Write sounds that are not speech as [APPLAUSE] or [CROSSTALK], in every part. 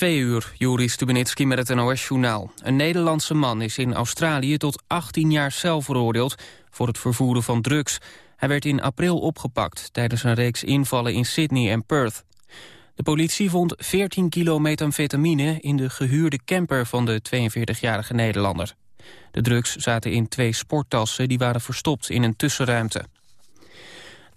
Twee uur, Juri Stubenitski met het NOS-journaal. Een Nederlandse man is in Australië tot 18 jaar cel veroordeeld... voor het vervoeren van drugs. Hij werd in april opgepakt tijdens een reeks invallen in Sydney en Perth. De politie vond 14 kilo metamfetamine in de gehuurde camper van de 42-jarige Nederlander. De drugs zaten in twee sporttassen die waren verstopt in een tussenruimte.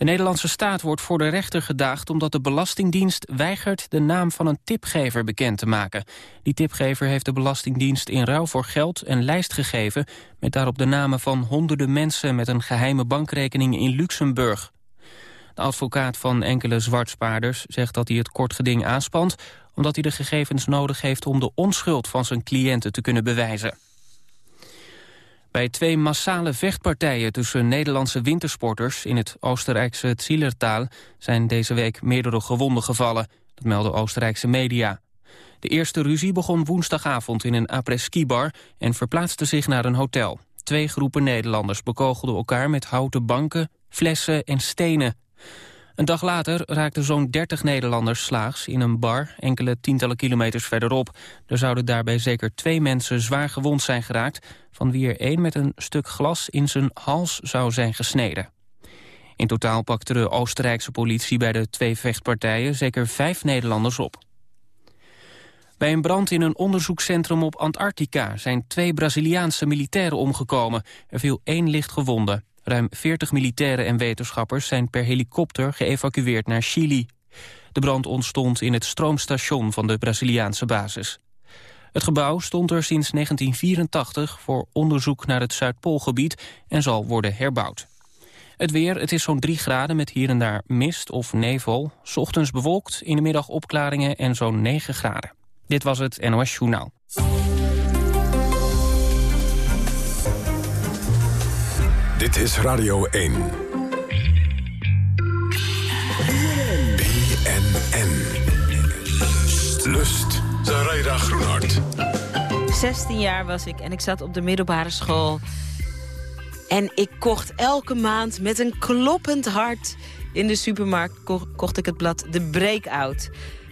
De Nederlandse staat wordt voor de rechter gedaagd omdat de Belastingdienst weigert de naam van een tipgever bekend te maken. Die tipgever heeft de Belastingdienst in ruil voor geld een lijst gegeven met daarop de namen van honderden mensen met een geheime bankrekening in Luxemburg. De advocaat van enkele zwartspaarders zegt dat hij het kort geding aanspant omdat hij de gegevens nodig heeft om de onschuld van zijn cliënten te kunnen bewijzen. Bij twee massale vechtpartijen tussen Nederlandse wintersporters in het Oostenrijkse Zillertaal zijn deze week meerdere gewonden gevallen. Dat melden Oostenrijkse media. De eerste ruzie begon woensdagavond in een après-ski-bar en verplaatste zich naar een hotel. Twee groepen Nederlanders bekogelden elkaar met houten banken, flessen en stenen. Een dag later raakten zo'n 30 Nederlanders slaags in een bar enkele tientallen kilometers verderop. Er zouden daarbij zeker twee mensen zwaar gewond zijn geraakt, van wie er één met een stuk glas in zijn hals zou zijn gesneden. In totaal pakte de Oostenrijkse politie bij de twee vechtpartijen zeker vijf Nederlanders op. Bij een brand in een onderzoekscentrum op Antarctica zijn twee Braziliaanse militairen omgekomen. Er viel één licht gewonde. Ruim 40 militairen en wetenschappers zijn per helikopter geëvacueerd naar Chili. De brand ontstond in het stroomstation van de Braziliaanse basis. Het gebouw stond er sinds 1984 voor onderzoek naar het Zuidpoolgebied en zal worden herbouwd. Het weer, het is zo'n 3 graden met hier en daar mist of nevel. Ochtends bewolkt, in de middag opklaringen en zo'n 9 graden. Dit was het NOS Journaal. Dit is Radio 1. BNN. Lust. Zaraida Groenhart. 16 jaar was ik en ik zat op de middelbare school. En ik kocht elke maand met een kloppend hart... in de supermarkt kocht ik het blad De Breakout.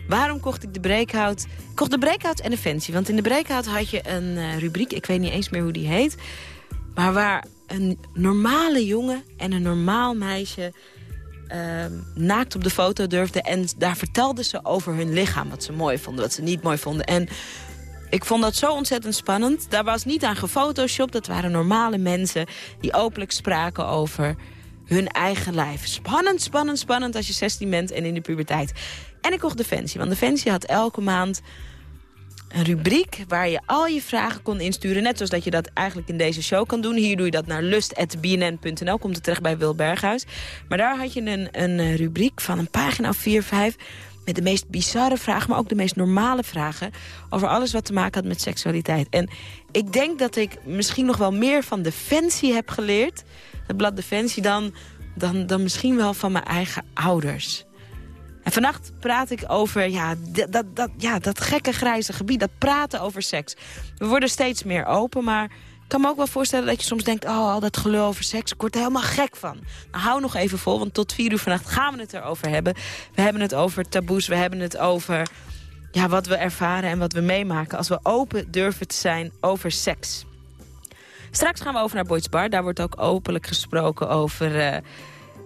Waarom kocht ik de Breakout? Ik kocht de Breakout en de Fancy. Want in de Breakout had je een uh, rubriek, ik weet niet eens meer hoe die heet... maar waar een normale jongen en een normaal meisje... Uh, naakt op de foto durfden. En daar vertelden ze over hun lichaam. Wat ze mooi vonden, wat ze niet mooi vonden. En ik vond dat zo ontzettend spannend. Daar was niet aan gefotoshopt. Dat waren normale mensen die openlijk spraken over hun eigen lijf. Spannend, spannend, spannend als je 16 bent en in de puberteit. En ik kocht Defensie, want Defensie had elke maand een rubriek waar je al je vragen kon insturen. Net zoals dat je dat eigenlijk in deze show kan doen. Hier doe je dat naar lust.bnn.nl. Komt het terecht bij Wil Berghuis. Maar daar had je een, een rubriek van een pagina of 4, 5... met de meest bizarre vragen, maar ook de meest normale vragen... over alles wat te maken had met seksualiteit. En ik denk dat ik misschien nog wel meer van Defensie heb geleerd... het blad Defensie, dan, dan, dan misschien wel van mijn eigen ouders... En vannacht praat ik over ja, dat, dat, ja, dat gekke grijze gebied, dat praten over seks. We worden steeds meer open, maar ik kan me ook wel voorstellen dat je soms denkt... oh, al dat gelul over seks, ik word er helemaal gek van. Nou, hou nog even vol, want tot vier uur vannacht gaan we het erover hebben. We hebben het over taboes, we hebben het over ja, wat we ervaren en wat we meemaken... als we open durven te zijn over seks. Straks gaan we over naar Boyd's Bar. Daar wordt ook openlijk gesproken over... Uh,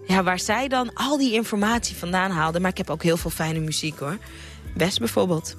ja, waar zij dan al die informatie vandaan haalde. Maar ik heb ook heel veel fijne muziek hoor. West bijvoorbeeld.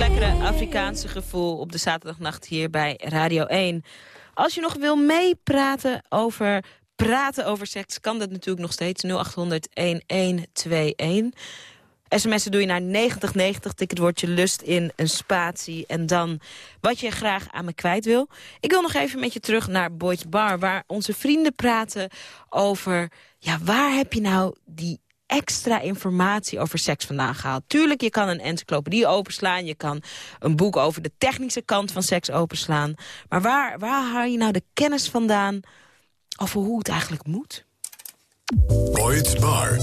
Lekkere Afrikaanse gevoel op de zaterdagnacht hier bij Radio 1. Als je nog wil meepraten over praten over seks... kan dat natuurlijk nog steeds 0800-1121. SMS'en doe je naar 9090, tik het woordje lust in, een spatie... en dan wat je graag aan me kwijt wil. Ik wil nog even met je terug naar Boyd's Bar... waar onze vrienden praten over... ja, waar heb je nou die extra informatie over seks vandaan gehaald. Tuurlijk, je kan een encyclopedie openslaan. Je kan een boek over de technische kant van seks openslaan. Maar waar, waar haal je nou de kennis vandaan over hoe het eigenlijk moet? Bar.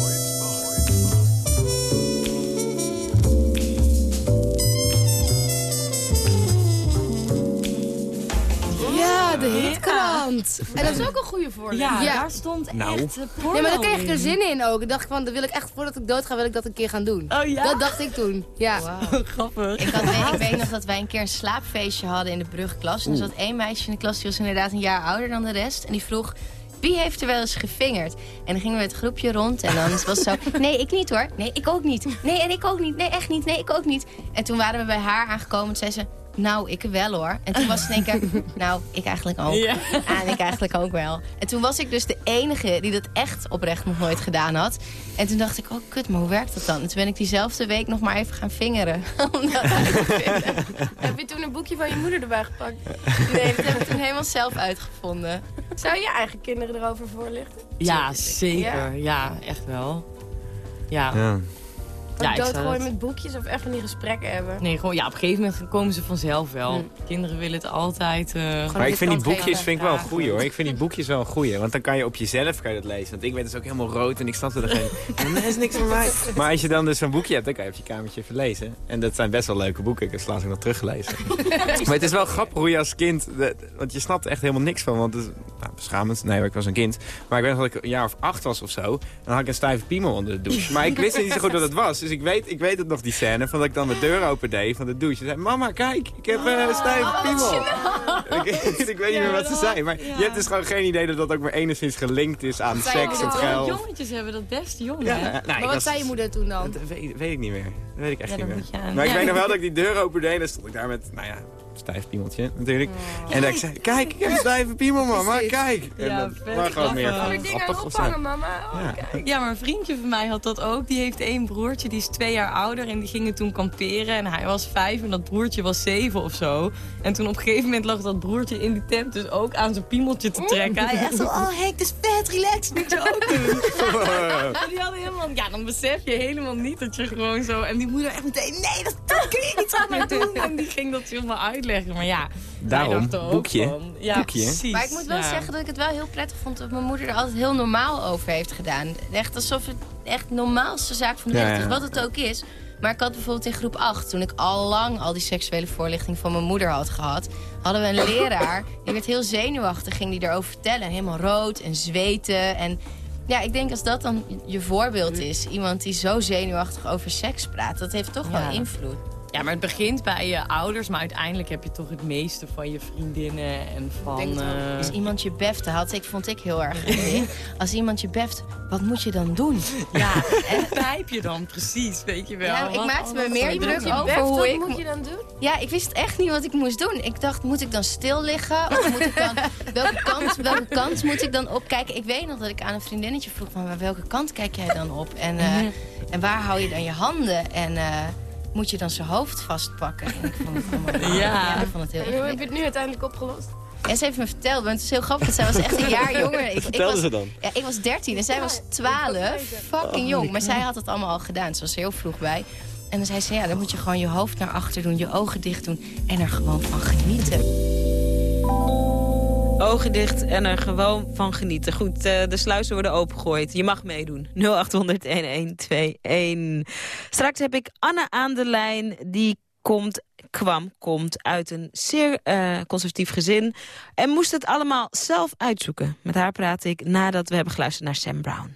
Ja, de hitkrant. En dat is ook een goede voorlichting. Ja. Daar stond Nou. echt porno Nee, maar daar kreeg ik er zin in ook. Ik dacht van, dat wil ik echt, voordat ik dood ga, wil ik dat een keer gaan doen. Oh ja? Dat dacht ik toen, ja. [LAUGHS] Grappig. Ik, had, ik weet nog dat wij een keer een slaapfeestje hadden in de brugklas. En er zat één meisje in de klas, die was inderdaad een jaar ouder dan de rest. En die vroeg, wie heeft er wel eens gevingerd? En dan gingen we het groepje rond en dan was het zo... [LAUGHS] Nee, ik niet hoor. Nee, ik ook niet. Nee, en ik ook niet. Nee, echt niet. Nee, ik ook niet. En toen waren we bij haar aangekomen en zei ze... Nou, ik wel hoor. En toen was ze in één keer... [LAUGHS] Nou, ik eigenlijk ook. Ja. Ah, en ik eigenlijk ook wel. En toen was ik dus de enige die dat echt oprecht nog nooit gedaan had. En toen dacht ik, oh kut, maar hoe werkt dat dan? En toen ben ik diezelfde week nog maar even gaan vingeren. [LAUGHS] Om dat uit te vinden. [LAUGHS] Heb je toen een boekje van je moeder erbij gepakt? Nee, dat heb ik toen helemaal zelf uitgevonden. Zou je eigen kinderen erover voorlichten? Ja, Zeker. zeker. Ja, echt wel. Ja. Ja. Ja, ik zou doodgooien met boekjes of echt van die gesprekken hebben? Nee, gewoon, ja, op een gegeven moment komen ze vanzelf wel. Hm. Kinderen willen het altijd... eh, Maar ik vind die boekjes vind ik wel een goeie hoor. Ik vind die boekjes wel een goeie. Want dan kan je op jezelf kan je dat lezen. Want ik werd dus ook helemaal rood en ik snapte er geen... [LAUGHS] En dat is niks voor mij. Maar als je dan dus zo'n boekje hebt, dan kan je op je kamertje even lezen. En dat zijn best wel leuke boeken. Ik heb ze laatst ook nog teruggelezen. [LAUGHS] maar het is wel grappig hoe je als kind... want je snapt er echt helemaal niks van. Want het is beschamend. Nee, maar ik was een kind. Maar ik weet nog dat ik een jaar of acht was of zo. En dan had ik een stijve piemel onder de douche. Maar ik wist niet zo goed wat het was. Dus ik weet, ik weet het nog, die scène. Van dat ik dan de deur open deed van de douche. En zei, mama, kijk, ik heb eh, een stijve piemel. [LAUGHS] Ik, [LAUGHS] ik weet niet meer wat ze zei. Maar je hebt dus gewoon geen idee dat dat ook maar enigszins gelinkt is aan seks en Oh, geld. jongetjes hebben dat best jong, Ja, hè? nou, Maar wat was- zei je moeder toen dan? Dat weet, weet ik niet meer. Dat weet ik echt Ja, niet meer. Maar ik weet nog wel dat ik die deur opende en dan stond ik daar met, nou ja, stijf piemeltje natuurlijk. Oh. En dat ik zei, kijk, ik heb een stijve piemel, mama, kijk. En Ja, dat vet was gewoon meer grappig. Kan aan of zo. mama? Oh, Ja. kijk. Ja, maar een vriendje van mij had dat ook. Die heeft één broertje, die is twee jaar ouder. En die gingen toen kamperen. En hij was vijf en dat broertje was zeven of zo. En toen op een gegeven moment lag dat broertje in die tent dus ook aan zijn piemeltje te trekken. Hij echt zo, oh Henk, dat is vet, relax, moet je ook doen. [LAUGHS] En die hadden helemaal, ja, dan besef je helemaal niet dat je gewoon zo... En die moeder echt meteen, nee, dat, dat kun je niet zomaar doen. En die ging dat helemaal uitleggen. Maar ja, Daarom, ook boekje. van, ja, Boekje. precies. Maar ik moet wel ja. zeggen dat ik het wel heel prettig vond dat mijn moeder er altijd heel normaal over heeft gedaan. Echt alsof het echt de normaalste zaak van de Ja, wereld is, ja. wat het ook is. Maar ik had bijvoorbeeld in groep 8, toen ik al lang al die seksuele voorlichting van mijn moeder had gehad, hadden we een leraar, [LAUGHS] die werd heel zenuwachtig, ging die erover vertellen. En helemaal rood en zweten. En ja, ik denk als dat dan je voorbeeld is, iemand die zo zenuwachtig over seks praat, dat heeft toch Ja. wel invloed. Ja, maar het begint bij je ouders, maar uiteindelijk heb je toch het meeste van je vriendinnen en van... eh, Als iemand je beft, had ik, vond ik heel erg. [LAUGHS] Als iemand je beft, wat moet je dan doen? Ja, en begrijp je dan precies, weet je wel. Ja, ik maakte me meer druk over Beft, hoe wat ik... moet je dan doen? Ja, ik wist echt niet wat ik moest doen. Ik dacht, moet ik dan stil liggen? Of moet ik dan... [LAUGHS] welke, kant, welke kant moet ik dan opkijken? Ik weet nog dat ik aan een vriendinnetje vroeg van... maar welke kant kijk jij dan op? En, eh, en waar hou je dan je handen? En eh, moet je dan zijn hoofd vastpakken? En ik vond het allemaal... [LAUGHS] Ja. ik vond het heel En hoe heb je het nu uiteindelijk opgelost? En ze heeft me verteld, want het is heel grappig, zij was echt een jaar [LAUGHS] jonger. Ik, ik was, ze dan? Ja, ik was 13 en zij was 12. Fucking jong. Maar zij had het allemaal al gedaan. Ze was heel vroeg bij. En dan zei ze, ja, dan moet je gewoon je hoofd naar achter doen, je ogen dicht doen en er gewoon van genieten. Ogen dicht en er gewoon van genieten. Goed, eh, de sluizen worden opengegooid. Je mag meedoen. 0800-1121. Straks heb ik Anne aan de lijn. Die komt, kwam, komt uit een zeer eh, conservatief gezin. En moest het allemaal zelf uitzoeken. Met haar praat ik nadat we hebben geluisterd naar Sam Brown.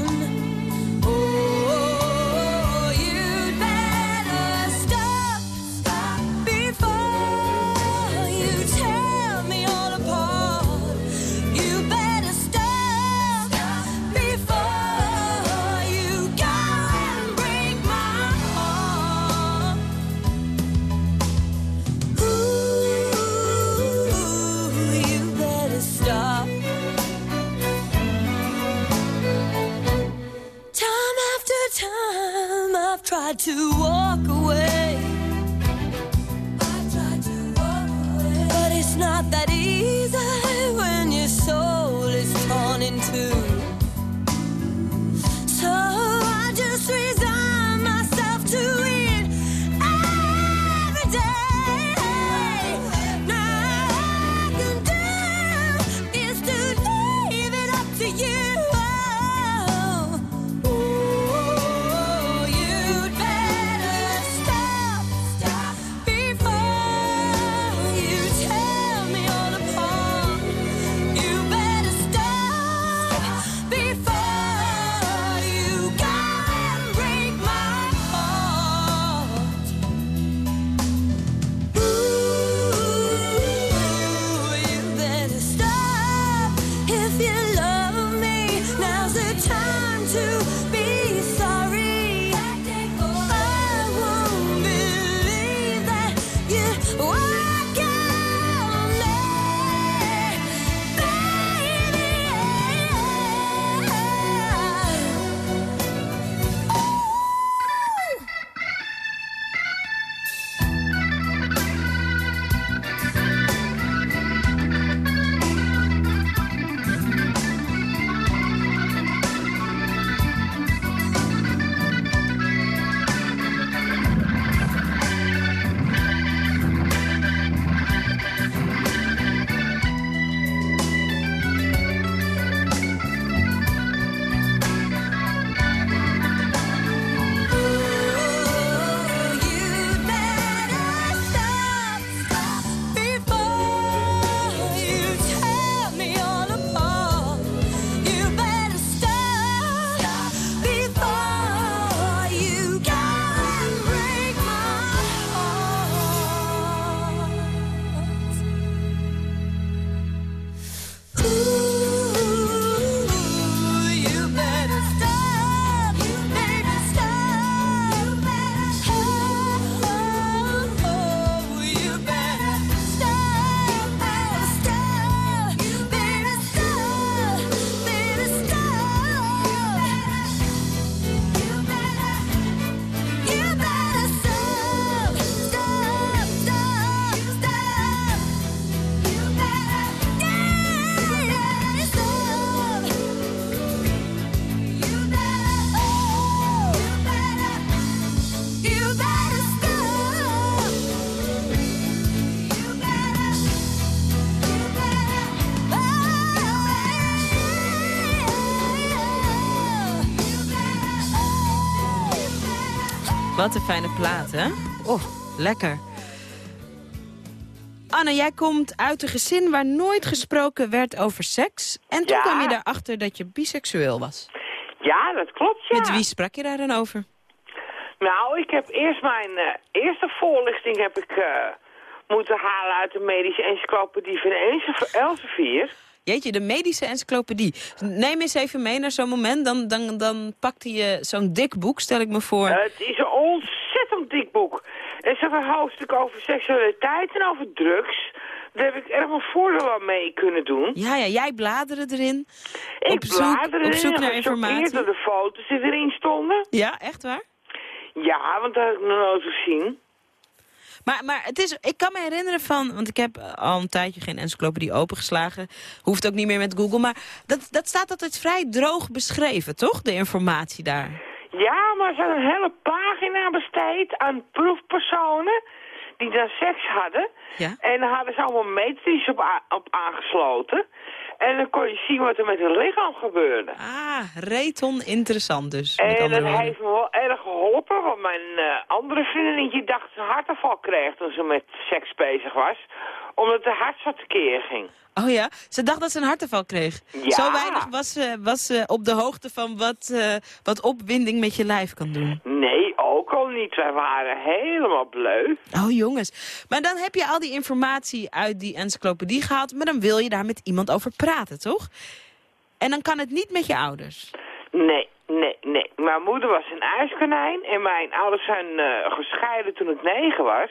Wat een fijne plaat, hè? Oh, lekker. Anne, jij komt uit een gezin waar nooit gesproken werd over seks. En toen Ja. kwam je erachter dat je biseksueel was. Ja, dat klopt, ja. Met wie sprak je daar dan over? Nou, ik heb eerst mijn eh, eerste voorlichting heb ik eh, moeten halen uit de medische encyclopedie van Else- Elsevier. Jeetje, de medische encyclopedie. Neem eens even mee naar zo'n moment. Dan, dan, dan pakte je zo'n dik boek, stel ik me voor. Eh, het is een ontzettend dik boek. Er staat een hoofdstuk over seksualiteit en over drugs. Daar heb ik erg veel voordeel aan mee kunnen doen. Ja, ja, jij bladeren erin. Ik op zoek, bladerde op zoek erin, naar informatie. door de foto's die erin stonden. Ja, echt waar? Ja, want dat heb ik nog nooit gezien. Maar, maar het is, ik kan me herinneren van, want ik heb eh, al een tijdje geen encyclopedie opengeslagen. Hoeft ook niet meer met Google, maar dat, dat staat altijd vrij droog beschreven, toch? De informatie daar. Ja, maar ze hadden een hele pagina besteed aan proefpersonen die dan seks hadden. Ja. En daar hadden ze allemaal metrisch op, op aangesloten. En dan kon je zien wat er met hun lichaam gebeurde. Ah, reton interessant dus. En dat woorden. heeft me wel erg geholpen, want mijn eh, andere vriendinnetje dacht dat ze een hartaanval kreeg toen ze met seks bezig was. Omdat de hart zo tekeer ging. Oh ja, ze dacht dat ze een hartaanval kreeg. Ja. Zo weinig was ze, was ze op de hoogte van wat, eh, wat opwinding met je lijf kan doen. Nee, ook al niet. Wij waren helemaal bleu. Oh jongens, maar dan heb je al die informatie uit die encyclopedie gehaald... maar dan wil je daar met iemand over praten, toch? En dan kan het niet met je ouders. Nee, nee, nee. Mijn moeder was een ijskonijn en mijn ouders zijn eh, gescheiden toen ik negen was.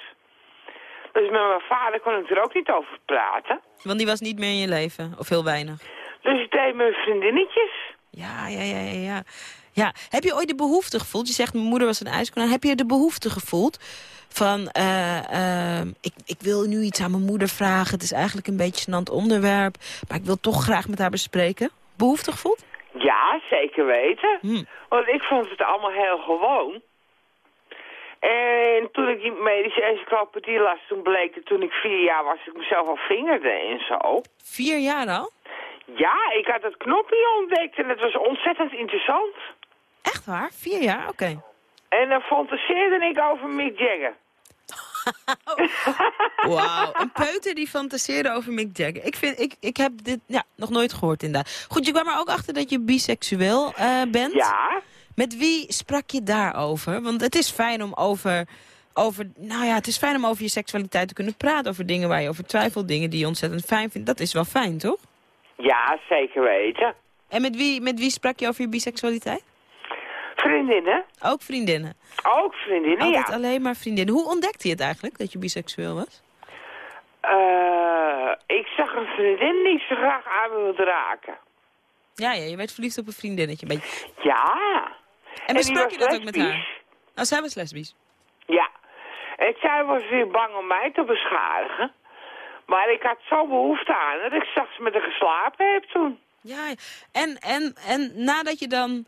Dus met mijn vader kon ik er ook niet over praten. Want die was niet meer in je leven, of heel weinig. Dus ik deed mijn vriendinnetjes. Ja, ja, ja, ja, ja. Ja, heb je ooit de behoefte gevoeld? Je zegt, mijn moeder was een ijskonijn. Heb je de behoefte gevoeld van... eh, eh, ik, ik wil nu iets aan mijn moeder vragen. Het is eigenlijk een beetje een gênant onderwerp. Maar ik wil toch graag met haar bespreken. Behoefte gevoeld? Ja, zeker weten. Hm. Want ik vond het allemaal heel gewoon. En toen ik die medische encyclopedie las, toen bleek het toen ik vier jaar was, ik mezelf al vingerde en zo. Vier jaar al? Ja, ik had het knopje ontdekt en het was ontzettend interessant. Echt waar? Vier jaar? Oké. En dan fantaseerde ik over Mick Jagger. [LAUGHS] Wauw, een peuter die fantaseerde over Mick Jagger. Ik, vind, ik, ik heb dit ja, nog nooit gehoord inderdaad. Goed, je kwam er ook achter dat je biseksueel eh, bent. Ja, Met wie sprak je daarover? Want het is fijn om over, over, nou ja, het is fijn om over je seksualiteit te kunnen praten. Over dingen waar je over twijfelt, dingen die je ontzettend fijn vindt. Dat is wel fijn, toch? ja, zeker weten. En met wie, met wie sprak je over je biseksualiteit? Vriendinnen? Ook vriendinnen. Ook vriendinnen, Altijd ja. alleen maar vriendinnen. Hoe ontdekte je het eigenlijk, dat je biseksueel was? Eh, ik zag een vriendin die zo graag aan wilde raken. Ja, ja, je werd verliefd op een vriendinnetje. een beetje. Ja. En besprak je dat ook met haar? Nou, zij was lesbisch. Ja. En zij was weer bang om mij te beschadigen. Maar ik had zo behoefte aan dat ik straks met haar geslapen heb toen. Ja, en, en, en nadat je dan...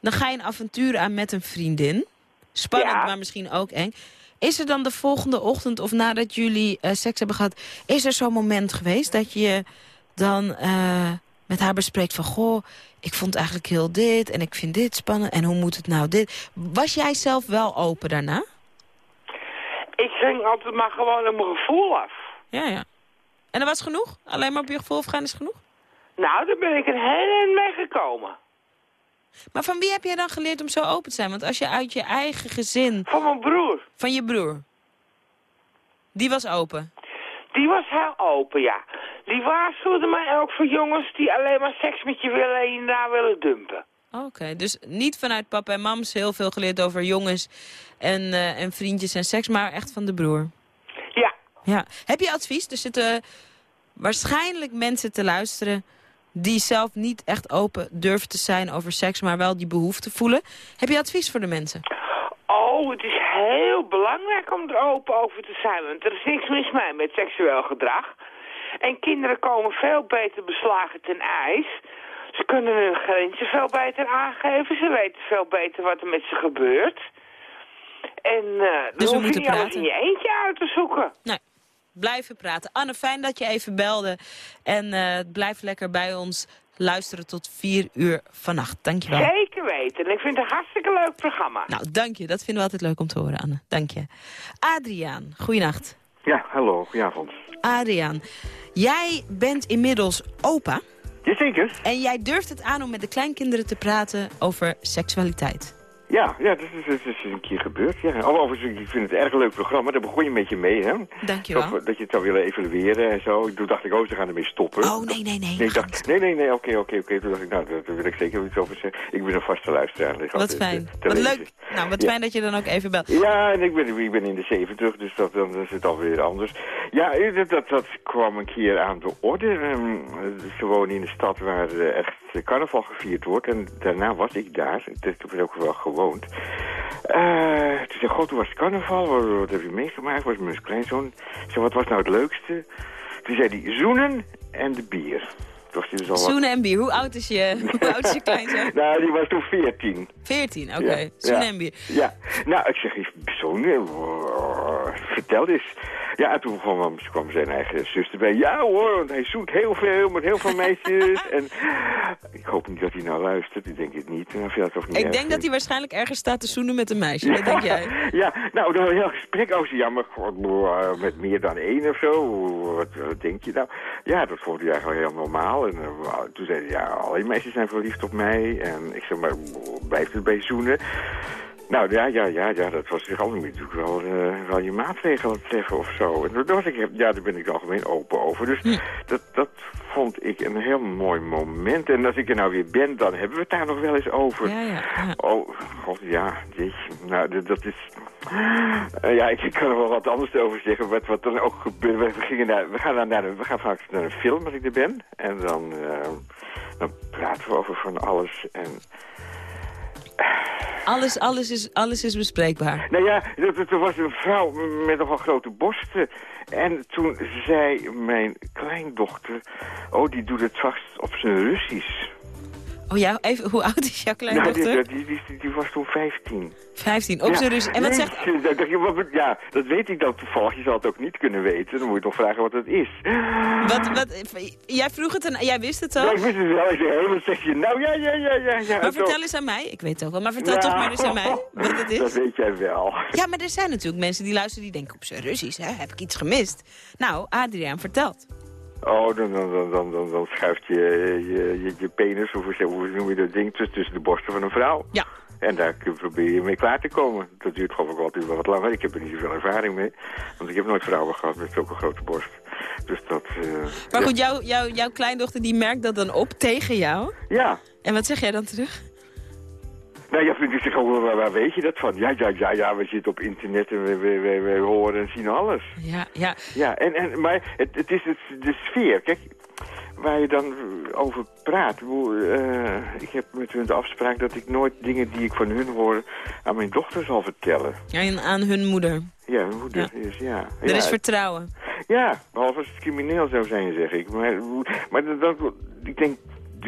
Dan ga je een avontuur aan met een vriendin. Spannend, Ja. maar misschien ook eng. Is er dan de volgende ochtend of nadat jullie eh, seks hebben gehad... is er zo'n moment geweest dat je dan eh, met haar bespreekt van... goh, ik vond eigenlijk heel dit en ik vind dit spannend en hoe moet het nou dit? Was jij zelf wel open daarna? Ik ging altijd maar gewoon op mijn gevoel af. Ja, ja. En dat was genoeg? Alleen maar op je gevoel afgaan is genoeg? Nou, daar ben ik een heel eind mee gekomen. Maar van wie heb jij dan geleerd om zo open te zijn? Want als je uit je eigen gezin... Van mijn broer. Van je broer. Die was open. Die was heel open, ja. Die waarschuwde mij ook voor jongens die alleen maar seks met je willen en je daar willen dumpen. Oké, dus niet vanuit papa en mams heel veel geleerd over jongens en, eh, en vriendjes en seks, maar echt van de broer. Ja. Ja. Heb je advies? Er zitten waarschijnlijk mensen te luisteren die zelf niet echt open durven te zijn over seks, maar wel die behoefte voelen. Heb je advies voor de mensen? Oh, het is heel belangrijk om er open over te zijn, want er is niks mis mee met seksueel gedrag. En kinderen komen veel beter beslagen ten ijs. Ze kunnen hun grenzen veel beter aangeven. Ze weten veel beter wat er met ze gebeurt. En eh Dus dan hoef je niet alles in je eentje uit te zoeken. Nee, blijven praten. Anne, fijn dat je even belde. En eh, blijf lekker bij ons luisteren tot vier uur vannacht. Dankjewel. Zeker weten. En ik vind het een hartstikke leuk programma. Nou, dank je. Dat vinden we altijd leuk om te horen, Anne. Dank je. Adriaan, goeienacht. Ja, hallo, goedenavond. Adriaan, jij bent inmiddels opa. Jazeker. En jij durft het aan om met de kleinkinderen te praten over seksualiteit. Ja, ja, dat is, dat is een keer gebeurd. Ja. Overigens, ik vind het een erg leuk programma. Daar begon je een beetje mee, hè? Dankjewel. Zo, dat je het zou willen evalueren en zo. Toen dacht ik, oh, ze gaan ermee stoppen. Oh, nee, nee, nee. Nee, dacht, nee, nee, nee, oké, oké, oké. Toen dacht ik, nou, daar wil ik zeker iets over zeggen. Ik ben een vaste luisteraar. Dat is Wat fijn. eh, te Wat lezen. leuk. Nou, wat Ja. fijn dat je dan ook even belt. Ja, en ik ben, ik ben in de 70, dus dat, dan is het alweer anders. Ja, dat, dat, kwam een keer aan de orde. Ehm, ze wonen in een stad waar eh, echt carnaval gevierd wordt. En daarna was ik daar. Toen heb ik ook wel gewoond. Eh, toen zei god, hoe was het carnaval? Wat, wat heb je meegemaakt? Was mijn kleinzoon. Zei, wat was nou het leukste? Toen zei hij, zoenen en de bier. Dus Zoenen en bier. Hoe oud is je, [LAUGHS] hoe oud is je kleinzoon? nou, die was toen 14. 14, oké. Ja, Zoenen ja. en bier. Ja, nou, ik zeg, zo'n, vertel eens. Ja, en toen kwam, kwam zijn eigen zuster bij. Ja hoor, want hij zoekt heel veel met heel veel meisjes. [LAUGHS] en ik hoop niet dat hij nou luistert, ik denk het niet. Nou, vind dat toch niet Ik denk dat hij waarschijnlijk ergens staat te zoenen met een meisje. Wat denk jij? [LAUGHS] Ja, nou, dan een heel gesprek over. Ja, maar god, eh, met meer dan één of zo. Wat, wat denk je nou? Ja, dat vond hij eigenlijk heel normaal. En eh, toen zei hij, ja, alle meisjes zijn verliefd op mij. En ik zeg maar, blijft het bij zoenen? Nou ja, ja, ja, ja, dat was zich allemaal natuurlijk wel, eh, wel je maatregelen treffen of zo. En daar, was ik, ja, daar ben ik algemeen open over. Dus dat, dat vond ik een heel mooi moment. En als ik er nou weer ben, dan hebben we het daar nog wel eens over. Ja, ja. Oh, god, ja, jeetje. Nou, dat, is... Eh, ja, ik kan er wel wat anders over zeggen, wat, wat dan ook gebeurt. We, gingen naar, we gaan, dan naar, de- we gaan vaak naar een film als ik er ben. En dan, eh, dan praten we over van alles. En Alles, alles, is, alles is bespreekbaar. Nou ja, er, was een vrouw met nogal grote borsten. En toen zei mijn kleindochter... Oh, die doet het vast op zijn Russisch. Oh ja, even, hoe oud is jouw Nou, kleindochter? die, die, die, die was toen 15. 15, op zijn Rus. En wat zegt... [LAUGHS] Dat Ja, dat weet ik dan toevallig. Je zal het ook niet kunnen weten. Dan moet je toch vragen wat het is. Wat, wat, jij vroeg het en jij wist het Ja, al? ik wist het wel. Ik zei, wat zeg je nou? Ja, ja, ja, ja. ja. Maar vertel eens aan mij. Ik weet het ook wel, maar vertel Ja. toch maar eens aan mij wat het Dat is. weet jij wel. Ja, maar er zijn natuurlijk mensen die luisteren die denken op zijn Russisch. Hè? Heb ik iets gemist? Nou, Adriaan vertelt. Oh, dan, dan, dan, dan, schuift je je, je, je penis, of hoe noem je dat ding, tussen, de borsten van een vrouw. Ja. En daar kun- probeer je mee klaar te komen. Dat duurt geloof ik altijd wel wat langer. Ik heb er niet zoveel ervaring mee. Want ik heb nooit vrouwen gehad met zulke grote borst. Dus dat... eh, Maar goed, jouw jouw jouw kleindochter die merkt dat dan op tegen jou. Ja. En wat zeg jij dan terug? Nou ja, vrienden zeggen, waar, waar weet je dat van? Ja, ja, ja, ja, we zitten op internet en we, we, we, we horen en zien alles. Ja, ja. Ja, en, en, maar het, het is het, de sfeer. Kijk, waar je dan over praat. Eh, ik heb met hun de afspraak dat ik nooit dingen die ik van hun hoor aan mijn dochter zal vertellen. En aan hun moeder. Ja, mijn moeder is, ja. Er ja, is vertrouwen. Ja, behalve als het crimineel zou zijn, zeg ik. Maar, maar dat, dat- ik denk,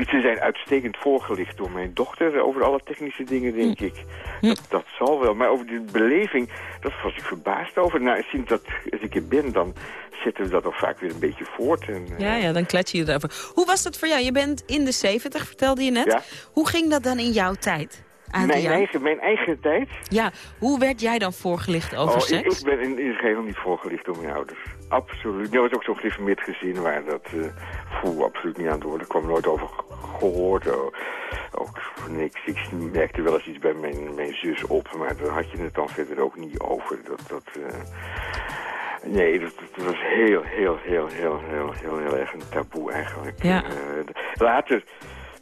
ze zijn uitstekend voorgelicht door mijn dochter over alle technische dingen, denk ik. Dat, dat zal wel. Maar over de beleving, dat was ik verbaasd over. Nou, sinds dat als ik er ben, dan zetten we dat al vaak weer een beetje voort. En, eh, Ja, ja, dan klets je erover. Hoe was dat voor jou? Je bent in de 70, vertelde je net. Ja. Hoe ging dat dan in jouw tijd? mijn, eigen, mijn eigen tijd? Ja, hoe werd jij dan voorgelicht over oh, seks? Ik, ik ben in, in het geheel niet voorgelicht door mijn ouders. Absoluut. Dat was ook zo'n gereformeerd gezin waar dat eh voel absoluut niet aan door. Er kwam nooit over gehoord. Oh, ook niks. Ik merkte wel eens iets bij mijn, mijn zus op, maar daar had je het dan verder ook niet over. Dat, dat, eh, nee, dat, dat was heel, heel, heel, heel, heel, heel, heel erg een taboe eigenlijk. Ja. Eh, later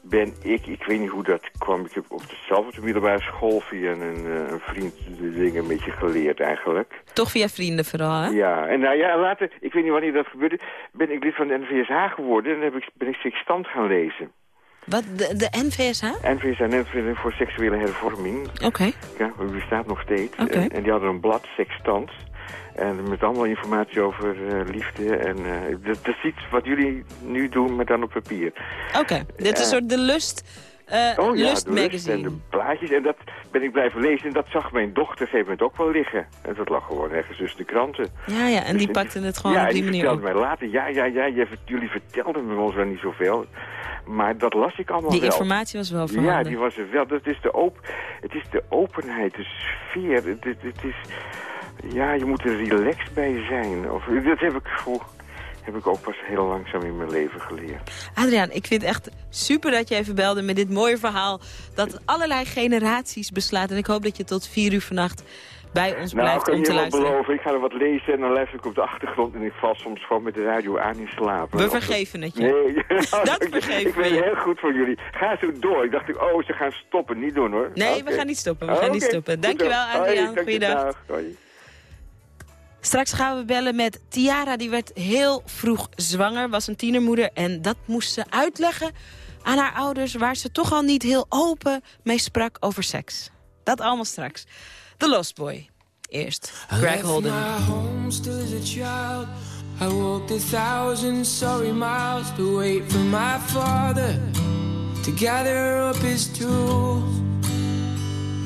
ben ik, ik weet niet hoe dat kwam, ik heb op dezelfde middelbare school via een, een vriend de dingen een beetje geleerd eigenlijk. Toch via vrienden vooral, hè? Ja, en nou ja, later, ik weet niet wanneer dat gebeurde, ben ik lid van de NVSH geworden en heb ik, ben ik sextant gaan lezen. Wat, de, de NVSH? NVSH, Netwerk voor Seksuele Hervorming. Oké. Ja, die bestaat nog steeds. En, en die hadden een blad, Sextant. En met allemaal informatie over eh, liefde. En eh, dat, dat is iets wat jullie nu doen, maar dan op papier. Oké, dit is een Ja. soort de lust, eh Oh ja, lust magazine. en de plaatjes. En dat ben ik blijven lezen. En dat zag mijn dochter op een gegeven moment ook wel liggen. En dat lag gewoon ergens tussen de kranten. Ja, ja, en die Dus pakte het gewoon ja, op die die manier vertelde op. mij later. Ja, ja, ja, jullie vertelden me ons wel niet zoveel. Maar dat las ik allemaal Die wel. informatie was wel Ja, voorhanden. die was er wel. Dat is de op het is de openheid, de sfeer. Het, het, het is... Ja, je moet er relaxed bij zijn. Of, dat heb ik, oh, heb ik ook pas heel langzaam in mijn leven geleerd. Adriaan, ik vind het echt super dat je even belde met dit mooie verhaal... dat allerlei generaties beslaat. En ik hoop dat je tot vier uur vannacht bij ons Nou, blijft om te luisteren. beloven. Ik ga er wat lezen en dan luister ik op de achtergrond... en ik val soms gewoon met de radio aan in slaap. We vergeven het je. Nee, [LAUGHS] Dat ik, vergeven ik ben heel goed voor jullie. Ga zo door. Ik dacht, oh, ze gaan stoppen. Niet doen, hoor. Nee, we gaan niet stoppen. We gaan niet stoppen. Dankjewel. Hoi, Adriaan. Goeiedag. dag. Hoi. Straks gaan we bellen met Tiara. Die werd heel vroeg zwanger, was een tienermoeder. En dat moest ze uitleggen aan haar ouders... waar ze toch al niet heel open mee sprak over seks. Dat allemaal straks. The Lost Boy. Eerst Greg Holden. I walked a thousand sorry miles to wait for my father to gather up his tools.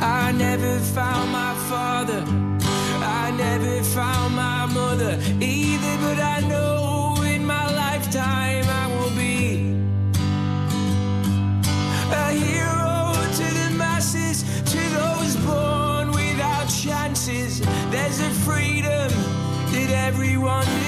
I never found my father, I never found my mother either, but I know in my lifetime I will be a hero to the masses, to those born without chances. There's a freedom that everyone deserves.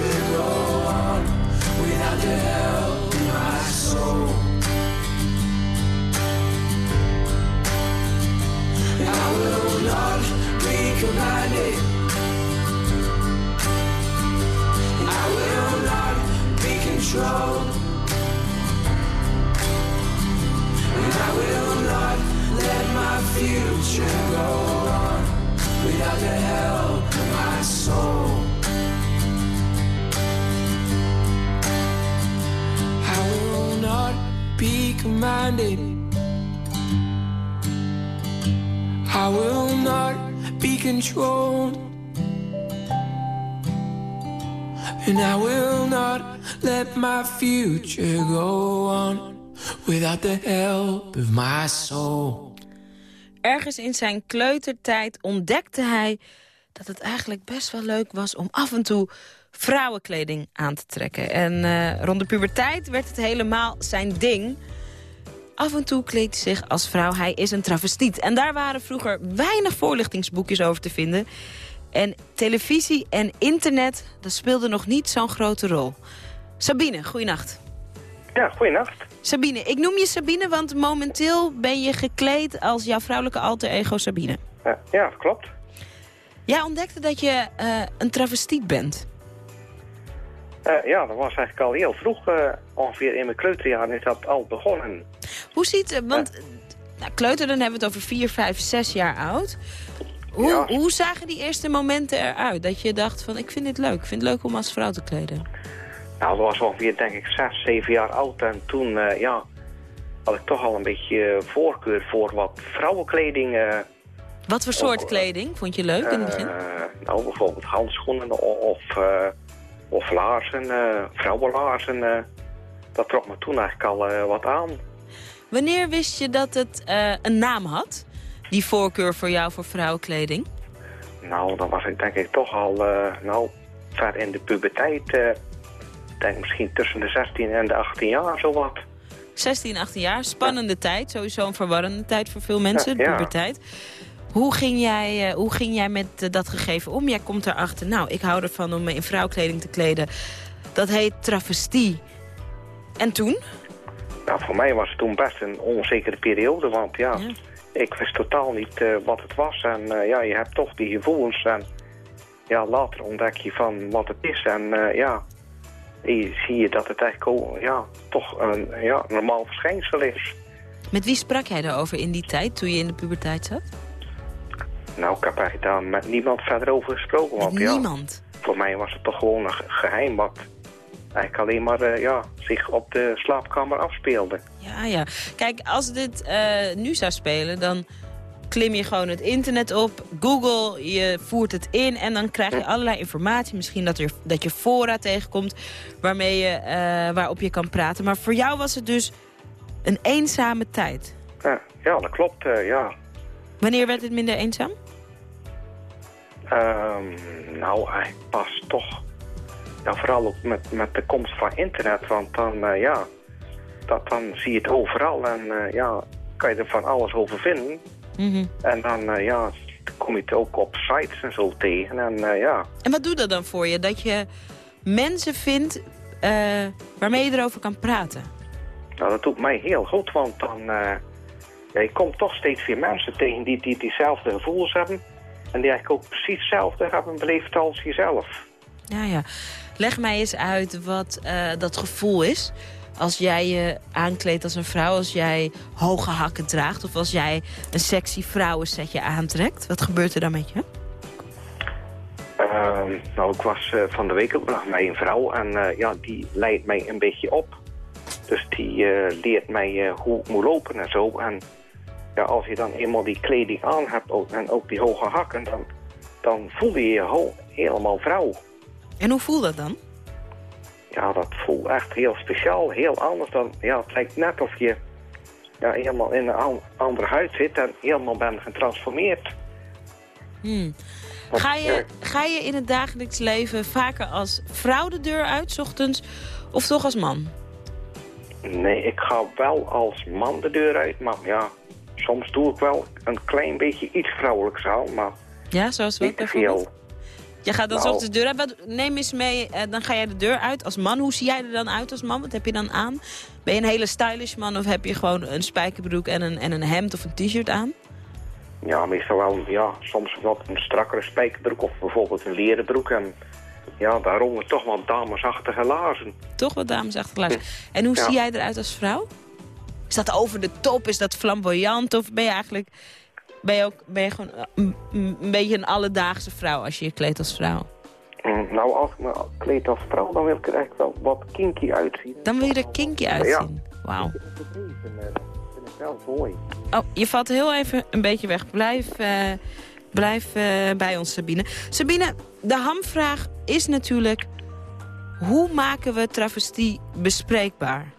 Future go on without the help of my soul. I will not be commanded. I will not be controlled. I will not be controlled. And I will not let my future go on without the help of my soul. Ergens in zijn kleutertijd ontdekte hij dat het eigenlijk best wel leuk was... om af en toe vrouwenkleding aan te trekken. En eh, rond de puberteit werd het helemaal zijn ding. Af en toe kleedt hij zich als vrouw. Hij is een travestiet. En daar waren vroeger weinig voorlichtingsboekjes over te vinden. En televisie en internet, dat speelde nog niet zo'n grote rol. Sabine, goeienacht. Ja, goeienacht. Sabine, ik noem je Sabine, want momenteel ben je gekleed als jouw vrouwelijke alter ego Sabine. Ja, ja dat klopt. Jij ontdekte dat je eh, een travestiet bent. Eh, ja, dat was eigenlijk al heel vroeg, eh, ongeveer in mijn kleuterjaren is dat al begonnen. Hoe ziet, eh, want eh, nou, kleuter, dan hebben we het over 4, 5, 6 jaar oud. Hoe, hoe zagen die eerste momenten eruit? Dat je dacht van, ik vind dit leuk. Ik vind het leuk om als vrouw te kleden. Nou, dat was ongeveer denk ik zes, zeven jaar oud en toen, eh, ja, had ik toch al een beetje voorkeur voor wat vrouwenkleding. Wat voor soort kleding vond je leuk in het begin? nou, bijvoorbeeld handschoenen of, of laarzen, vrouwenlaarzen. dat trok me toen eigenlijk al wat aan. Wanneer wist je dat het eh, een naam had? Die voorkeur voor jou voor vrouwenkleding? Nou, dan was ik denk ik toch al, eh, nou, ver in de puberteit. Ik denk misschien tussen de 16 en de 18 jaar, zowat. 16, 18 jaar, spannende tijd. Sowieso een verwarrende tijd voor veel mensen, de Ja, ja. puberteit. Hoe ging jij, hoe ging jij met dat gegeven om? Jij komt erachter, nou, ik hou ervan om me in vrouwkleding te kleden. Dat heet travestie. En toen? Nou, voor mij was het toen best een onzekere periode, want ja, ik wist totaal niet eh, wat het was. En eh, ja, je hebt toch die gevoelens en ja, later ontdek je van wat het is. En eh, ja, die zie je dat het eigenlijk ja, toch een ja, normaal verschijnsel is. Met wie sprak jij daarover in die tijd, toen je in de puberteit zat? Nou, ik heb eigenlijk daar met niemand verder over gesproken. Want, ja, niemand? Voor mij was het toch gewoon een ge- geheim wat eigenlijk alleen maar eh, ja, zich op de slaapkamer afspeelde. Ja, ja. Kijk, als dit eh, nu zou spelen, dan klim je gewoon het internet op, Google, je voert het in en dan krijg je allerlei informatie. Misschien dat, er, dat je fora tegenkomt waarmee je, eh, waarop je kan praten. Maar voor jou was het dus een eenzame tijd. Ja, ja dat klopt, ja. Wanneer werd het minder eenzaam? Ehm, nou, pas toch. Ja, vooral ook met, met de komst van internet. Want dan, eh, ja, dat, dan zie je het overal. En eh, ja, kan je er van alles over vinden. Mhm. En dan, eh, ja, kom je het ook op sites en zo tegen. En ja, En wat doet dat dan voor je? Dat je mensen vindt waarmee je erover kan praten? nou, dat doet mij heel goed. Want dan, ja, je komt toch steeds weer mensen tegen die, die diezelfde gevoelens hebben. En die eigenlijk ook precies hetzelfde hebben beleefd als jezelf. Ja, ja. Leg mij eens uit wat eh, dat gevoel is. Als jij je aankleedt als een vrouw, als jij hoge hakken draagt... of als jij een sexy vrouwensetje aantrekt. Wat gebeurt er dan met je? Ehm, nou, ik was eh, van de week ook bij een vrouw en eh, ja, die leidt mij een beetje op. Dus die leert mij hoe ik moet lopen en zo. En ja, als je dan eenmaal die kleding aan hebt en ook die hoge hakken, dan, dan voel je je helemaal vrouw. En hoe voelt dat dan? Ja, dat voelt echt heel speciaal, heel anders dan, ja, het lijkt net of je ja, helemaal in een an- andere huid zit en helemaal bent getransformeerd. Hmm. Ga, je, ga je in het dagelijks leven vaker als vrouw de deur uit, ochtends, of toch als man? Nee, ik ga wel als man de deur uit, maar ja, soms doe ik wel een klein beetje iets vrouwelijks aan, maar Ja, zoals wat bijvoorbeeld? veel. Je gaat dan Nou. ochtends de deur uit. Wat- Neem eens mee, eh, dan ga jij de deur uit als man. Hoe zie jij er dan uit als man? Wat heb je dan aan? Ben je een hele stylish man of heb je gewoon een spijkerbroek en een, en een hemd of een t-shirt aan? Ja, meestal wel, ja, soms wat een strakkere spijkerbroek of bijvoorbeeld een leren broek en ja, daaronder toch wat damesachtige laarzen. Toch wat dames achterlaten. En hoe Ja. zie jij eruit als vrouw? Is dat over de top? Is dat flamboyant? Of ben je eigenlijk ben je ook, ben je gewoon eh, een, een beetje een alledaagse vrouw als je je kleedt als vrouw? Mm, Nou, als ik me kleed als vrouw, dan wil ik er echt wel wat kinky uitzien. Dan wil je er kinky uitzien. Wauw. Dat vind ik wel mooi. Oh, je valt heel even een beetje weg. Blijf, eh, blijf eh, bij ons, Sabine. Sabine, de hamvraag is natuurlijk... hoe maken we travestie bespreekbaar?